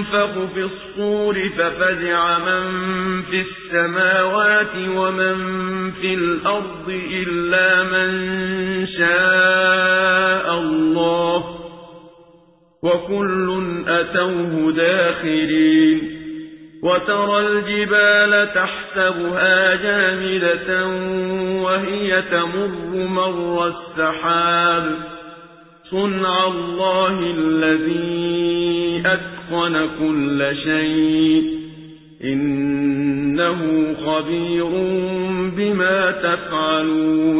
يُنفَخُ فِي الصُّورِ فَفَزِعَ مَن فِي السَّمَاوَاتِ وَمَن فِي الْأَرْضِ إِلَّا مَن شَاءَ اللَّهُ ۖ وَكُلٌّ أَتَوْهُ دَاخِرِينَ وَتَرَى الْجِبَالَ تَحْسَبُهَا جَامِدَةً وَهِيَ تَمُرُّ مَرَّ السَّحَابِ ۚ صُنْعَ اللَّهِ الَّذِي أَتْقَنَ كُلَّ شَيْءٍ ۚ إِنَّهُ خَبِيرٌ بِمَا تَفْعَلُونَ